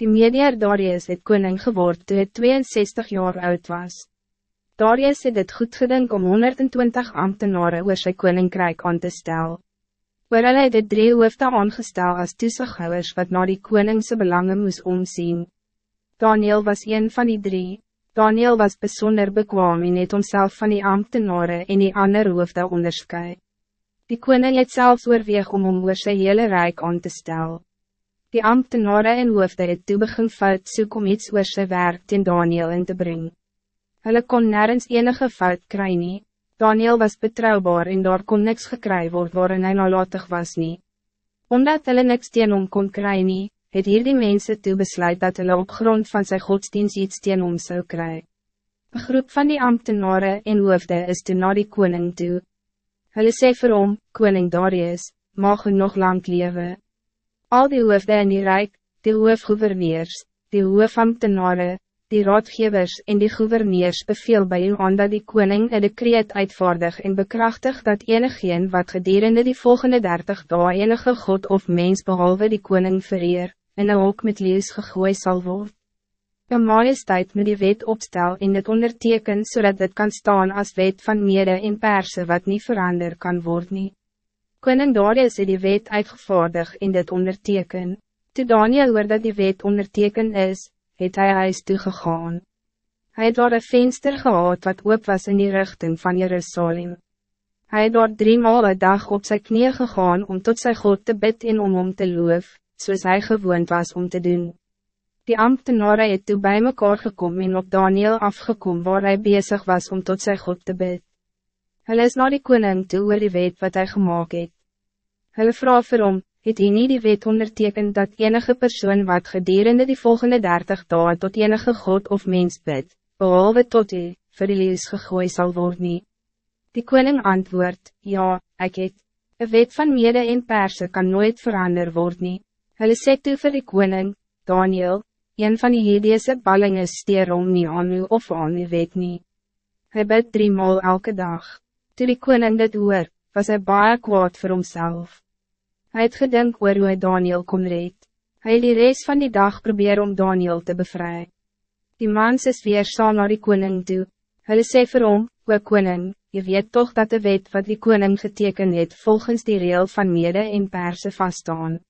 Die medier Darius het koning geword toe het 62 jaar oud was. Darius het het goed gedink om 120 ambtenaren oor sy koninkrijk aan te stel. Oor hulle het het drie hoofde aangestel as toezighouers wat na die koningse belangen moes omzien. Daniel was een van die drie. Daniel was bijzonder bekwaam en het homself van die ambtenaren en die ander hoofde onderscheid. Die koning het zelfs oorweeg om hom oor sy hele rijk aan te stellen. Die ambtenaren en hoofde het toe begin fout soek om iets oor sy werk ten Daniel in te brengen. Hulle kon nergens enige fout kry nie. Daniel was betrouwbaar en daar kon niks gekry word waarin hy nalatig was nie. Omdat hulle niks teen hom kon kry nie, het hier die mense toe besluit dat hulle op grond van sy godsdienst iets teen hom zou kry. Een groep van die ambtenaren en hoofde is toe na die koning toe. Hulle sê vir hom, koning Darius, mag u nog lang leven. Al die hoofde in die rijk, die hoofgouverneurs, die hoofambtenaren, die raadgevers en die gouverneurs beveel bij u aan dat die koning een decreet uitvaardig en bekrachtig dat enigeen wat gedurende die volgende dertig dae enige god of mens behalve die koning vereer, en ook met lees gegooi sal word. Een majesteit moet die wet opstel en het onderteken zodat het kan staan als wet van mede en perse wat niet verander kan worden. Koning Darius het die wet uitgevaardig in dit onderteken. Toe Daniel hoor dat die wet onderteken is, het hy huis toegegaan. Hij het daar een venster gehad wat oop was in die richting van Jerusalem. Hij het daar drie maal een dag op zijn knieën gegaan om tot zijn God te bid en om om te loof, zoals hij gewoond was om te doen. Die ambtenaren het toe bij mekaar gekomen en op Daniel afgekomen waar hij bezig was om tot zijn God te bid. Hulle is na die koning toe oor die wet wat hij gemaakt het. Hulle vraag vir hom, het hy nie die wet onderteken dat enige persoon wat gedurende die volgende dertig dagen tot enige god of mens bid, behalve tot hy, vir die lees gegooi sal word nie. Die koning antwoord, ja, ik het, een wet van mede en perse kan nooit verander word nie. Hulle sê toe vir die koning, Daniel, een van die hedese ballingen steer om nie aan u of aan u wet nie. Hy bid drie maal elke dag. Toe die koning dit hoor, was hij baie kwaad voor homself. Hij het gedink oor hoe hy Daniel kon red. Hy het die reis van die dag probeer om Daniel te bevrijden. Die mans is weer saam naar die koning toe. Hulle sê vir hom, o koning, je weet toch dat de wet wat die koning geteken het volgens die reel van mede en perse vaststaan.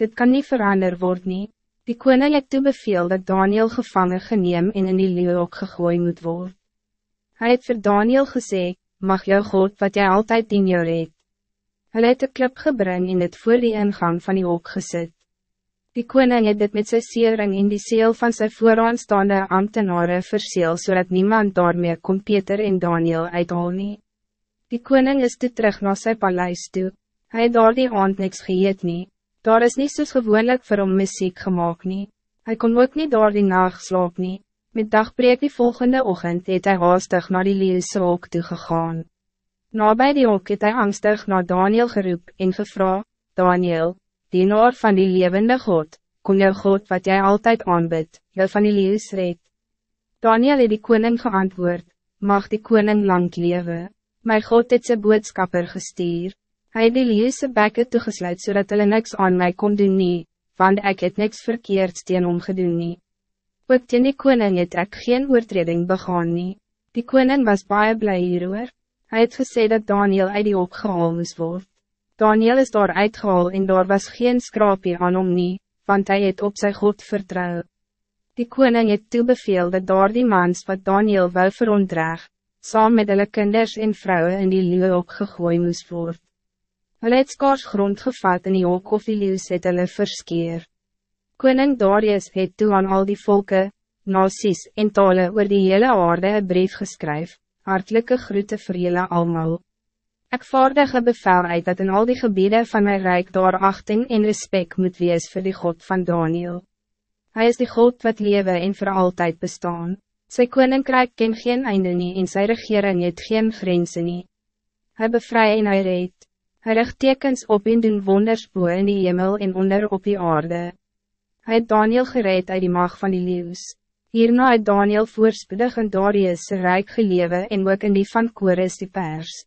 Dit kan niet verander worden. nie. Die koning het toe beveel dat Daniel gevangen geneem en in die leeuw ook gegooi moet worden. Hij het vir Daniel gezegd, mag jou God wat jij altijd in jou reed. Hij het de klip gebring en het voor die ingang van die hoek gezet. Die koning het dit met sy seering in die seel van sy vooraanstaande ambtenaren verseel zodat niemand daarmee kon Peter en Daniel uithaal nie. Die koning is toe terug naar sy paleis toe. Hy het daar die aand niks geëet nie. Daar is niet soos gewoonlik vir hom muziek gemaakt nie. Hy kon ook niet daar die nacht slaap nie. Met dagbreek die volgende ochtend het hij haastig naar die leeuwse ook toegegaan. Na bij die ook het hy angstig naar Daniel geroep en gevra, Daniel, dienaar van die levende God, kon jou God wat jij altijd aanbid, jou van die leeuws red. Daniel het die koning geantwoord, mag die koning lang leven, my God het sy boodskapper gestuur, hy het die leeuwse bekke toegesluit zodat so hulle niks aan mij kon doen nie, want ik het niks verkeerd teen omgedoen nie. Ook teen die koning het ek geen oortreding begaan nie. Die koning was baie blij hieroor. Hij het gesê dat Daniel uit die opgehaal moes word. Daniel is daar uitgehaal en daar was geen skrapie aan hom nie, want hij het op sy God vertrouw. Die koning het toebeveel dat daar die mans wat Daniel wel verontreg, saam met hulle kinders en vrouwen in die leeuw opgegooi moes word. Hulle het skaars grond gevat in die ook of die leeuw het hulle verskeer. Koning Darius het toe aan al die volken, nasies en tale oor die hele aarde een brief geskryf, hartelijke groete vir julle almal. Ek vaardig een bevel uit dat in al die gebieden van mijn rijk daar achting en respect moet wees voor die God van Daniel. Hij is die God wat lewe en voor altijd bestaan. Sy koninkrijk ken geen einde nie en sy regering het geen grenzen nie. Hy bevry en hy red. Hy richt tekens op en doen wonders boe in die hemel en onder op die aarde. Hij het Daniel gereed uit die macht van die leeuws. Hierna het Daniel voorspoedig in Darius' rijk gelewe en ook in die van Kores die pers.